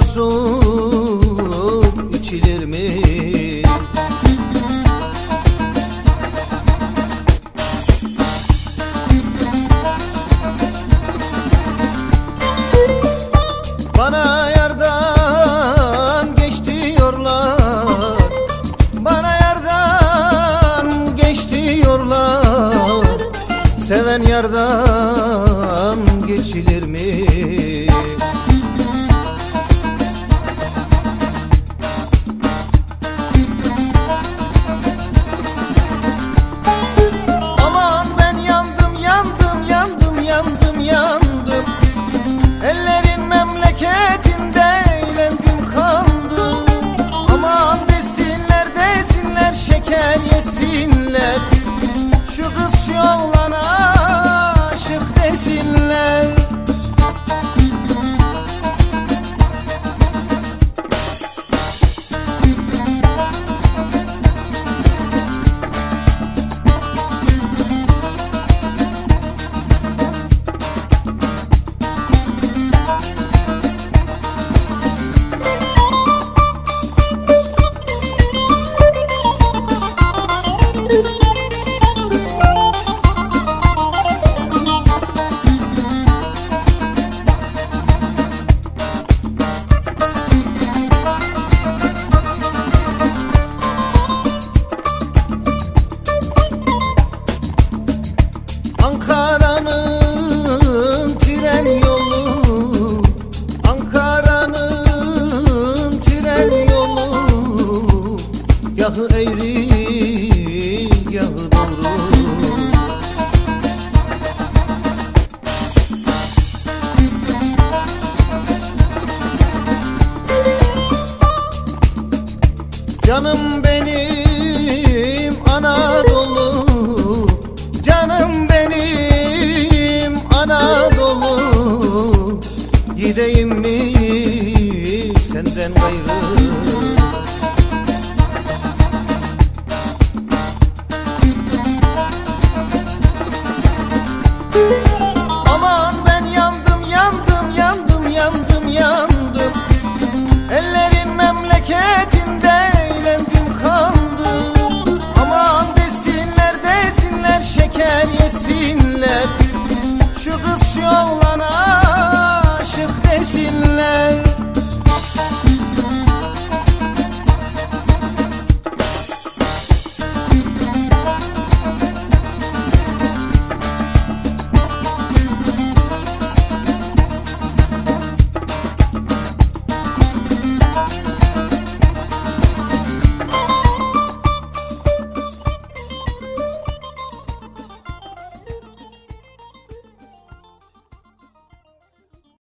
sular soğuk içilir mi? Bana yardan geç diyorlar Bana yardan geç diyorlar Seven yardan geçilir mi? Şeker yesinler. Şu kız şu oğlana aşık desinler Yahı eğri yahı doğru. Canım benim Anadolu Canım benim Anadolu. Gideyim mi senden gayrı